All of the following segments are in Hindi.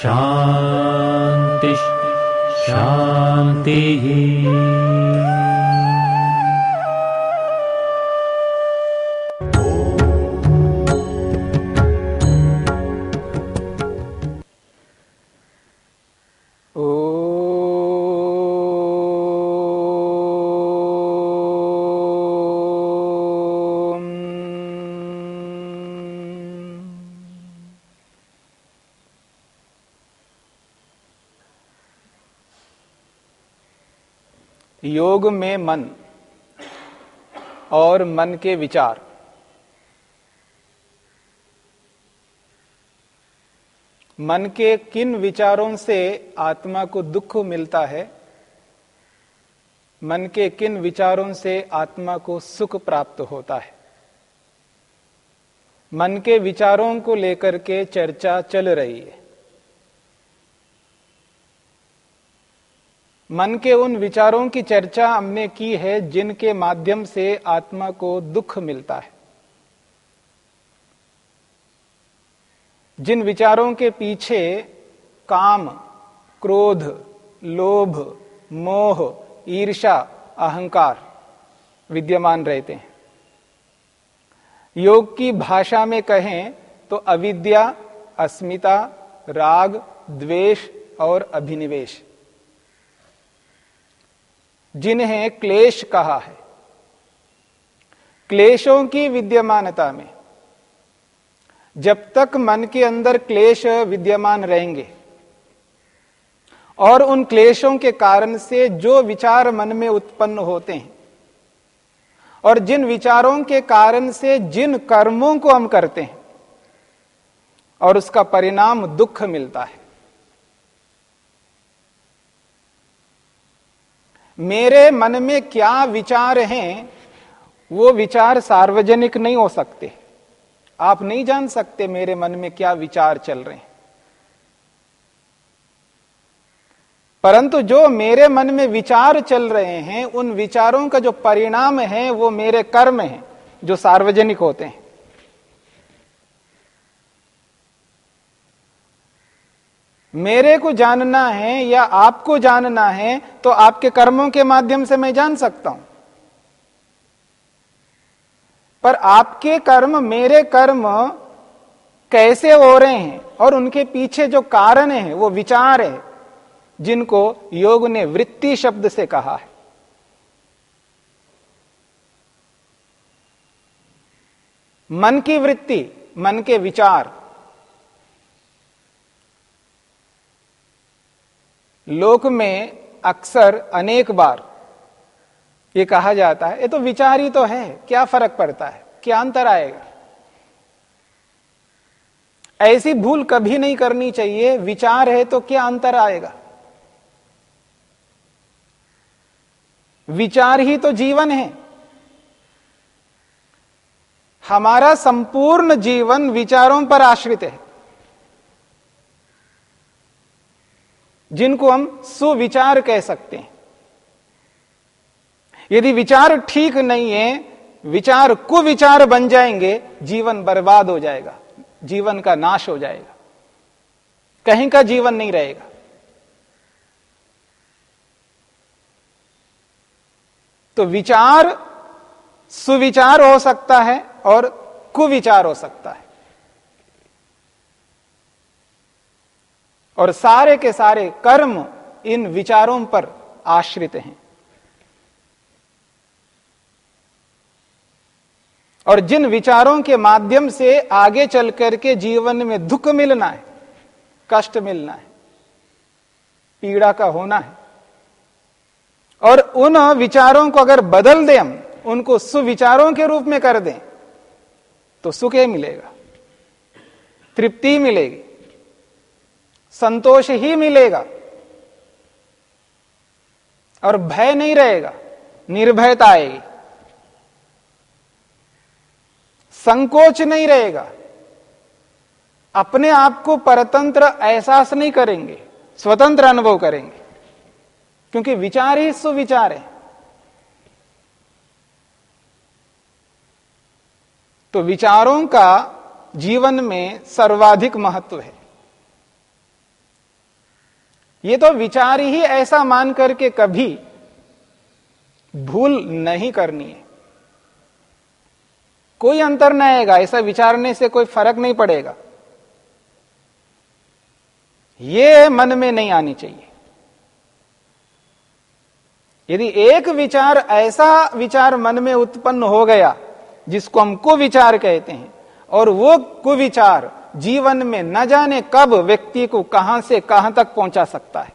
शान्तिः शान्तिः योग में मन और मन के विचार। मन के किन विचारों से आत्मा को दुख मिलता है? मन के किन विचारों से आत्मा को सुख प्राप्त होता है? मन के विचारों को लेकर के चर्चा चल रही है। मन के उन विचारों की चर्चा हमने की है, जिनके माध्यम से आत्मा को दुख मिलता है। जिन विचारों के पीछे काम, क्रोध, लोभ, मोह ईर्षा अहंकार विद्यमान रहते हैं। योग की भाषा में कहें तो अविद्या, अस्मिता, राग, द्वेष और अभिनिवेश। जिन्हें क्लेश कहा है। क्लेशों की विद्यमानता में, जब तक मन के अंदर क्लेश विद्यमान रहेंगे, और उन क्लेशों के कारण से जो विचार मन में उत्पन्न होते हैं, और जिन विचारों के कारण से जिन कर्मों को हम करते हैं, और उसका परिणाम दुख मिलता है। मेरे मन में क्या विचार हैं, वो विचार सार्वजनिक नहीं हो सकते। आप नहीं जान सकते मेरे मन में क्या विचार चल रहे हैं। परंतु जो मेरे मन में विचार चल रहे हैं, उन विचारों का जो परिणाम है, वो मेरे कर्म हैं, जो सार्वजनिक होते हैं। मेरे को जानना है या आपको जानना है तो आपके कर्मों के माध्यम से मैं जान सकता हूँ। पर आपके कर्म, मेरे कर्म कैसे हो रहे हैं और उनके पीछे जो कारण है, वो विचार है, जिनको योग ने वृत्ति शब्द से कहा है। मन की वृत्ति, मन के विचार लोक में अक्सर अनेक बार ये कहा जाता है, ये तो विचार ही तो है, क्या फ़र्क पड़ता है? क्या अंतर आएगा? ऐसी भूल कभी नहीं करनी चाहिए, विचार है तो क्या अंतर आएगा? विचार ही तो जीवन है। हमारा संपूर्ण जीवन विचारों पर आश्रित है। जिनको हम सुविचार कह सकते हैं। यदि विचार ठीक नहीं है, विचार कुविचार बन जाएँगे, जीवन बर्बाद हो जाएगा, जीवन का नाश हो जाएगा। कहीं का जीवन नहीं रहेगा। तो विचार सुविचार हो सकता है और कुविचार हो सकता है। और सारे के सारे कर्म इन विचारों पर आश्रित हैं। और जिन विचारों के माध्यम से आगे चल करके जीवन में दुख मिलना है, कष्ट मिलना है, पीड़ा का होना है, और उन विचारों को अगर बदल दें हम, उनको सुविचारों के रूप में कर दें तो सुख मिलेगा, तृप्ति मिलेगी। संतोष ही मिलेगा। और भय नहीं रहेगा, निर्भयता आएगी। संकोच नहीं रहेगा। अपने आप को परतंत्र एहसास नहीं करेंगे, स्वतंत्र अनुभव करेंगे। क्योंकि विचार ही सुविचार है। तो विचारों का जीवन में सर्वाधिक महत्व है। ये तो विचार ही ऐसा मान करके कभी भूल नहीं करनी है। कोई अंतर नहीं आएगा, ऐसा विचारने से कोई फ़र्क नहीं पड़ेगा। ये मन में नहीं आनी चाहिए। यदि एक विचार ऐसा विचार मन में उत्पन्न हो गया, जिसको हम कुविचार कहते हैं, और वो कुविचार जीवन में न जाने कब व्यक्ति को कहाँ से कहाँ तक पहुँचा सकता है।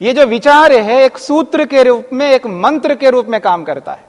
ये जो विचार है, एक सूत्र के रूप में, एक मंत्र के रूप में काम करता है।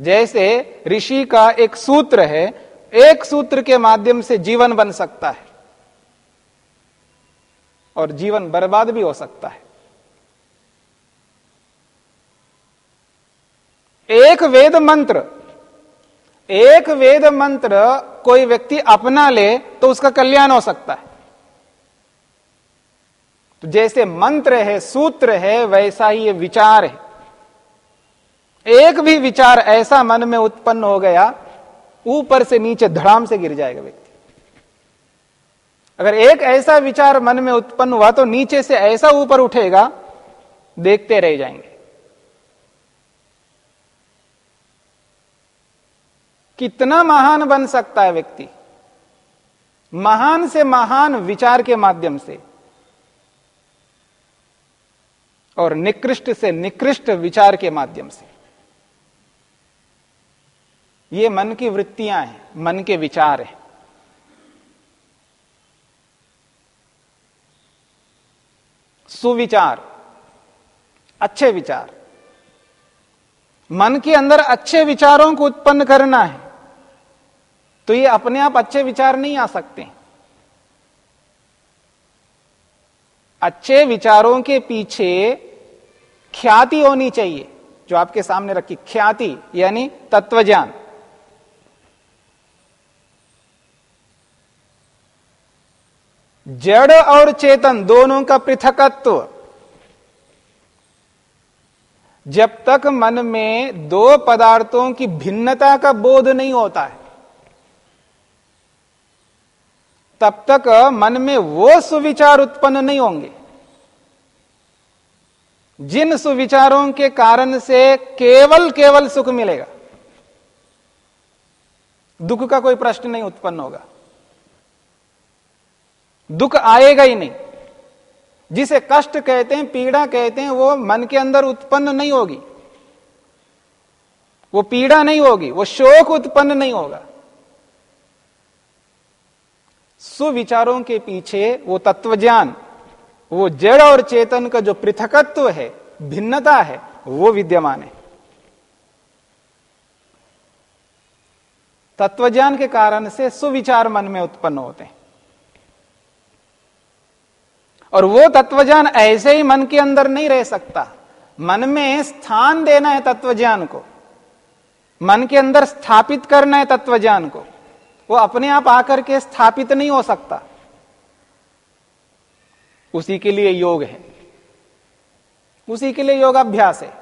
जैसे ऋषि का एक सूत्र है, एक सूत्र के माध्यम से जीवन बन सकता है और जीवन बर्बाद भी हो सकता है। एक वेद मंत्र, एक वेद मंत्र कोई व्यक्ति अपना ले तो उसका कल्याण हो सकता है। तो जैसे मंत्र है, सूत्र है, वैसा ही ये विचार है। एक भी विचार ऐसा मन में उत्पन्न हो गया, ऊपर से नीचे धड़ाम से गिर जाएगा व्यक्ति। अगर एक ऐसा विचार मन में उत्पन्न हुआ तो नीचे से ऐसा ऊपर उठेगा, देखते रह जाएँगे। कितना महान बन सकता है व्यक्ति? महान से महान विचार के माध्यम से और निकृष्ट से निकृष्ट विचार के माध्यम से। ये मन की वृत्तियाँ हैं, मन के विचार हैं। सुविचार, अच्छे विचार। मन के अंदर अच्छे विचारों को उत्पन्न करना है। तो ये अपने आप अच्छे विचार नहीं आ सकते। अच्छे विचारों के पीछे ख्याति होनी चाहिए, जो आपके सामने रखी। ख्याति, यानी तत्वज्ञान। जड़ और चेतन दोनों का पृथकत्व। जब तक मन में दो पदार्थों की भिन्नता का बोध नहीं होता है तब तक मन में वो सुविचार उत्पन्न नहीं होंगे। जिन सुविचारों के कारण से केवल केवल सुख मिलेगा, दुख का कोई प्रश्न नहीं उत्पन्न होगा। दुख आएगा ही नहीं। जिसे कष्ट कहते हैं, पीड़ा कहते हैं, वो मन के अंदर उत्पन्न नहीं होगी। वो पीड़ा नहीं होगी, वो शोक उत्पन्न नहीं होगा। सुविचारों के पीछे वो तत्वज्ञान, वो जड़ और चेतन का जो पृथकत्व है, भिन्नता है, वो विद्यमान है। तत्वज्ञान के कारण से सुविचार मन में उत्पन्न होते हैं। और वो तत्वज्ञान ऐसे ही मन के अंदर नहीं रह सकता। मन में स्थान देना है तत्वज्ञान को। मन के अंदर स्थापित करना है तत्वज्ञान को। वो अपने आप आकर के स्थापित नहीं हो सकता। उसी के लिए योग है। उसी के लिए योगाभ्यास है।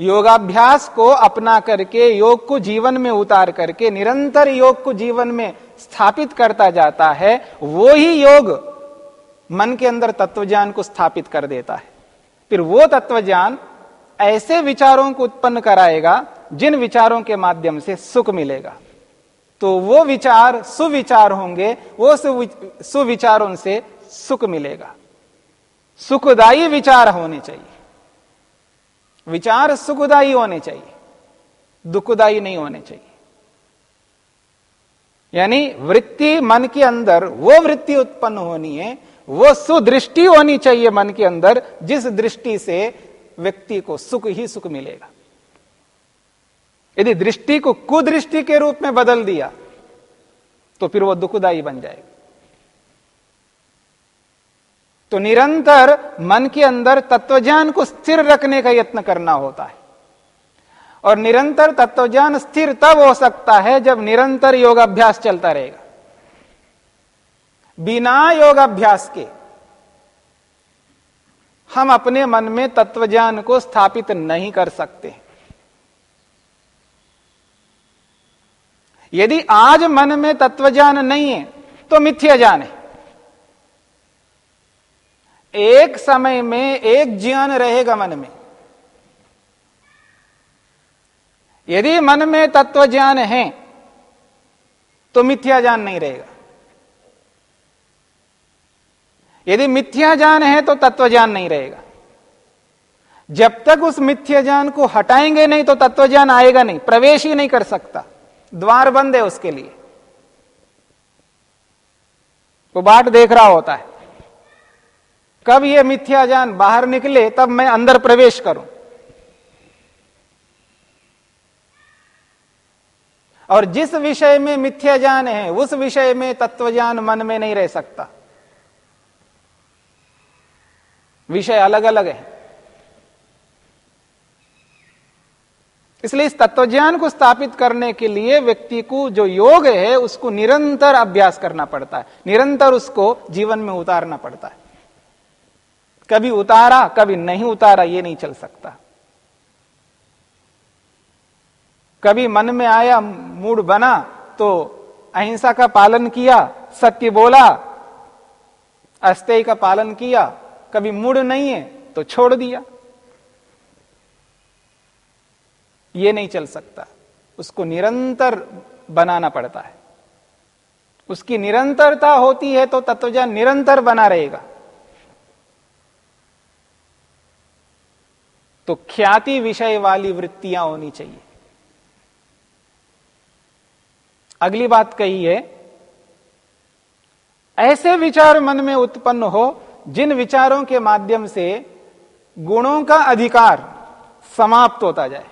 योगाभ्यास को अपना करके, योग को जीवन में उतार करके, निरंतर योग को जीवन में स्थापित करता जाता है, वो ही योग मन के अंदर तत्वज्ञान को स्थापित कर देता है। फिर वो तत्वज्ञान ऐसे विचारों को उत्पन्न कराएगा, जिन विचारों के माध्यम से सुख मिलेगा। तो वो विचार, सुविचार होंगे, वो सुविचारों से सुख मिलेगा। सुखदायी विचार होने चाहिए। विचार सुखदायी होने चाहिए, दुखदायी नहीं होने चाहिए। यानी वृत्ति मन के अंदर, वो वृत्ति उत्पन्न होनी है, वो सुदृष्टि होनी चाहिए मन के अंदर, जिस दृष्टि से व्यक्ति को सुख ही सुख मिलेगा। यदि दृष्टि को कुदृष्टि के रूप में बदल दिया तो फिर वो दुखदाई बन जाएगा। तो निरंतर मन के अंदर तत्वज्ञान को स्थिर रखने का यत्न करना होता है। और निरंतर तत्वज्ञान स्थिर तब हो सकता है जब निरंतर योगाभ्यास चलता रहेगा। बिना योगाभ्यास के हम अपने मन में तत्वज्ञान को स्थापित नहीं कर सकते। यदि आज मन में तत्वज्ञान नहीं है तो मिथ्या ज्ञान है। एक समय में एक ज्ञान रहेगा मन में। यदि मन में तत्व ज्ञान है तो मिथ्या ज्ञान नहीं रहेगा। यदि मिथ्या ज्ञान है तो तत्व ज्ञान नहीं रहेगा। जब तक उस मिथ्या ज्ञान को हटाएँगे नहीं तो तत्व ज्ञान आएगा नहीं, प्रवेश ही नहीं कर सकता। द्वार बंद है उसके लिए। वो बाट देख रहा होता है। कब ये मिथ्या ज्ञान बाहर निकले, तब मैं अंदर प्रवेश करूँ। और जिस विषय में मिथ्या ज्ञान है, उस विषय में तत्व ज्ञान मन में नहीं रह सकता। विषय अलग अलग है। इसलिए इस तत्वज्ञान को स्थापित करने के लिए व्यक्ति को जो योग है, उसको निरंतर अभ्यास करना पड़ता है। निरंतर उसको जीवन में उतारना पड़ता है। कभी उतारा, कभी नहीं उतारा, ये नहीं चल सकता। कभी मन में आया, मूड बना तो अहिंसा का पालन किया, सत्य बोला अस्तेय का पालन किया, कभी मूड नहीं है तो छोड़ दिया। ये नहीं चल सकता। उसको निरंतर बनाना पड़ता है। उसकी निरंतरता होती है तो तत्वज्ञान निरंतर बना रहेगा। तो ख्याति विषय वाली वृत्तियाँ होनी चाहिए। अगली बात कही है, ऐसे विचार मन में उत्पन्न हो जिन विचारों के माध्यम से गुणों का अधिकार समाप्त होता जाए।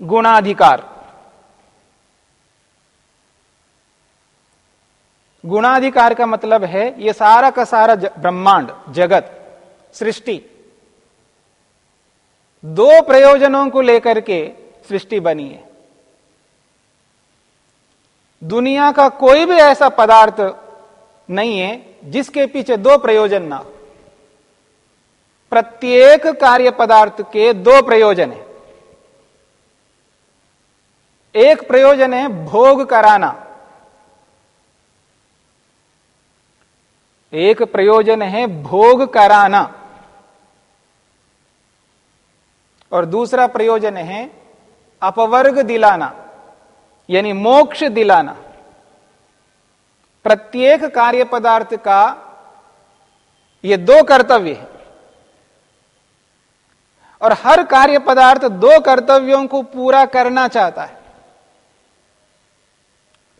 गुणाधिकार। गुणाधिकार का मतलब है यह सारा का सारा ब्रह्मांड, जगत, सृष्टि। दो प्रयोजनों को लेकर के सृष्टि बनी है। दुनिया का कोई भी ऐसा पदार्थ नहीं है जिसके पीछे दो प्रयोजन ना प्रत्येक कार्य पदार्थ के दो प्रयोजन है। एक प्रयोजन है भोग कराना। एक प्रयोजन है भोग कराना। और दूसरा प्रयोजन है अपवर्ग दिलाना, यानी मोक्ष दिलाना। प्रत्येक कार्य पदार्थ का ये दो कर्तव्य है। और हर कार्य पदार्थ दो कर्तव्यों को पूरा करना चाहता है।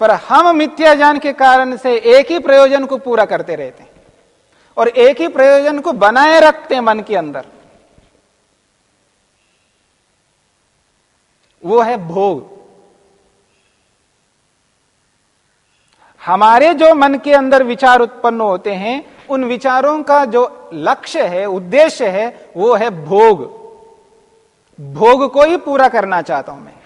पर हम मिथ्या ज्ञान के कारण से एक ही प्रयोजन को पूरा करते रहते हैं। और एक ही प्रयोजन को बनाए रखते हैं मन के अंदर। वो है भोग। हमारे जो मन के अंदर विचार उत्पन्न होते हैं, उन विचारों का जो लक्ष्य है, उद्देश्य है, वो है भोग। भोग को ही पूरा करना चाहता हूँ मैं।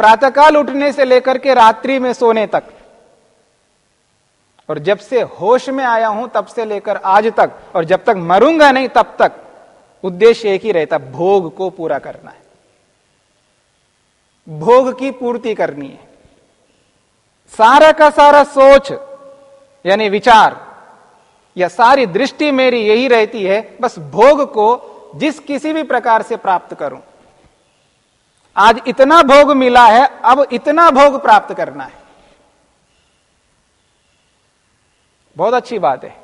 प्रातःकाल उठने से लेकर के रात्रि में सोने तक। और जब से होश में आया हूँ, तब से लेकर आज तक, और जब तक मरूँगा नहीं, तब तक उद्देश्य एक ही रहता, भोग को पूरा करना है। भोग की पूर्ति करनी है। सारा का सारा सोच, यानी विचार, या सारी दृष्टि मेरी यही रहती है, बस भोग को जिस किसी भी प्रकार से प्राप्त करूँ। आज इतना भोग मिला है, अब इतना भोग प्राप्त करना है। बहुत अच्छी बात है।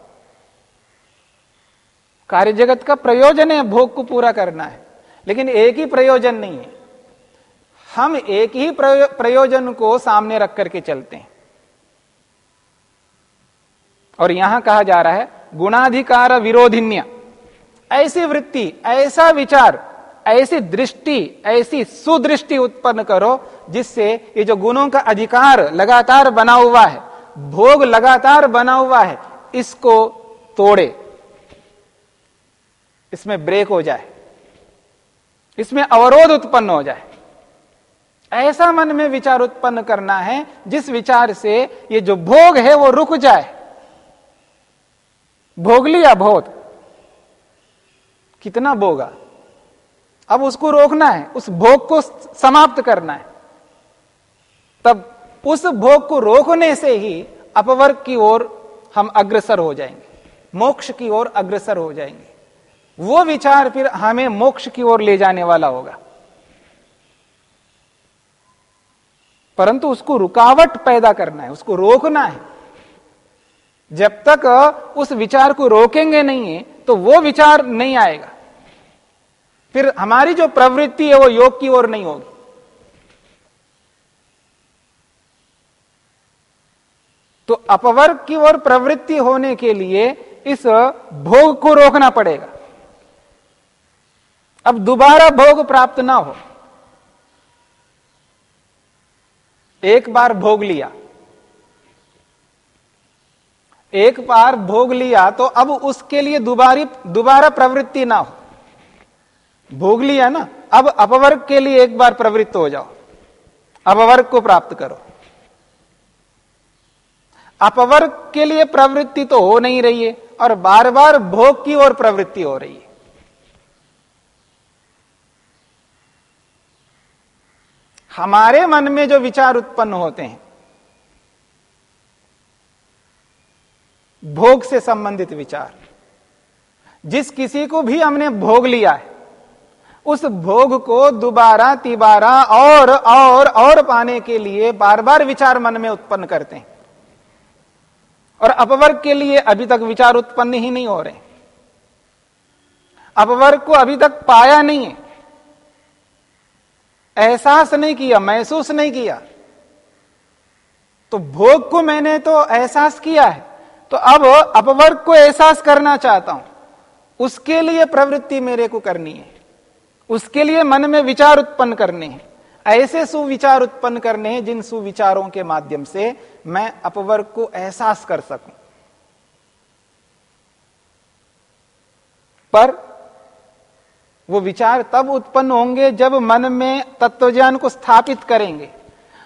कार्य जगत का प्रयोजन है भोग को पूरा करना है, लेकिन एक ही प्रयोजन नहीं है। हम एक ही प्रयोजन को सामने रख करके चलते हैं। और यहाँ कहा जा रहा है, गुणाधिकार विरोधिन्य। ऐसी वृत्ति, ऐसा विचार ऐसी दृष्टि, ऐसी सुदृष्टि उत्पन्न करो, जिससे ये जो गुणों का अधिकार लगातार बना हुआ है, भोग लगातार बना हुआ है, इसको तोड़े। इसमें ब्रेक हो जाए। इसमें अवरोध उत्पन्न हो जाए। ऐसा मन में विचार उत्पन्न करना है, जिस विचार से ये जो भोग है वो रुक जाए। भोग लिया बहुत। कितना भोगा अब उसको रोकना है, उस भोग को समाप्त करना है। तब उस भोग को रोकने से ही अपवर्ग की ओर हम अग्रसर हो जाएँगे, मोक्ष की ओर अग्रसर हो जाएँगे। वो विचार फिर हमें मोक्ष की ओर ले जाने वाला होगा। परंतु उसको रुकावट पैदा करना है, उसको रोकना है। जब तक उस विचार को रोकेंगे नहीं तो वो विचार नहीं आएगा। फिर हमारी जो प्रवृत्ति है वो योग की ओर नहीं होगी। तो अपवर्ग की ओर प्रवृत्ति होने के लिए इस भोग को रोकना पड़ेगा। अब दोबारा भोग प्राप्त ना हो। एक बार भोग लिया। एक बार भोग लिया तो अब उसके लिए दोबारी, दोबारा प्रवृत्ति ना हो। भोग लिया ना, अब अपवर्ग के लिए एक बार प्रवृत्त हो जाओ। अपवर्ग को प्राप्त करो। अपवर्ग के लिए प्रवृत्ति तो हो नहीं रही है, और बार बार भोग की ओर प्रवृत्ति हो रही है। हमारे मन में जो विचार उत्पन्न होते हैं, भोग से संबंधित विचार, जिस किसी को भी हमने भोग लिया है उस भोग को दोबारा तिबारा और और और पाने के लिए बार बार विचार मन में उत्पन्न करते हैं। और अपवर्ग के लिए अभी तक विचार उत्पन्न ही नहीं हो रहे। अपवर्ग को अभी तक पाया नहीं है। एहसास नहीं किया, महसूस नहीं किया। तो भोग को मैंने तो एहसास किया है। तो अब अपवर्ग को एहसास करना चाहता हूँ। उसके लिए प्रवृत्ति मेरे को करनी है। उसके लिए मन में विचार उत्पन्न करने हैं। ऐसे सुविचार उत्पन्न करने हैं जिन सुविचारों के माध्यम से मैं अपवर्ग को एहसास कर सकूँ। पर वो विचार तब उत्पन्न होंगे जब मन में तत्वज्ञान को स्थापित करेंगे।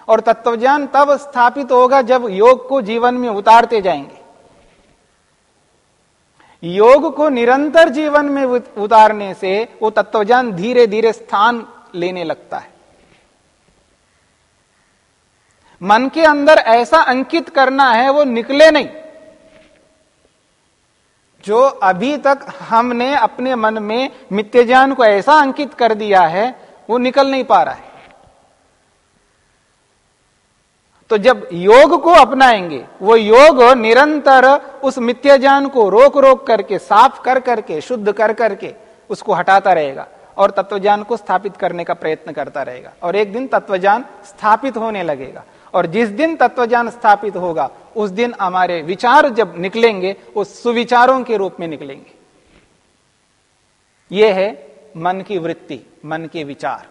और तत्वज्ञान तब स्थापित होगा जब योग को जीवन में उतारते जाएँगे। योग को निरंतर जीवन में उतारने से वो तत्वज्ञान धीरे धीरे स्थान लेने लगता है। मन के अंदर ऐसा अंकित करना है, वो निकले नहीं। जो अभी तक हमने अपने मन में मित्य ज्ञान को ऐसा अंकित कर दिया है, वो निकल नहीं पा रहा है। तो जब योग को अपनाएँगे, वो योग निरंतर उस मित्य ज्ञान को रोक रोक करके, साफ़ कर करके, शुद्ध कर करके उसको हटाता रहेगा और तत्वज्ञान को स्थापित करने का प्रयत्न करता रहेगा। और एक दिन तत्वज्ञान स्थापित होने लगेगा। और जिस दिन तत्वज्ञान स्थापित होगा, उस दिन हमारे विचार जब निकलेंगे वो सुविचारों के रूप में निकलेंगे। यह है मन की वृत्ति, मन के विचार।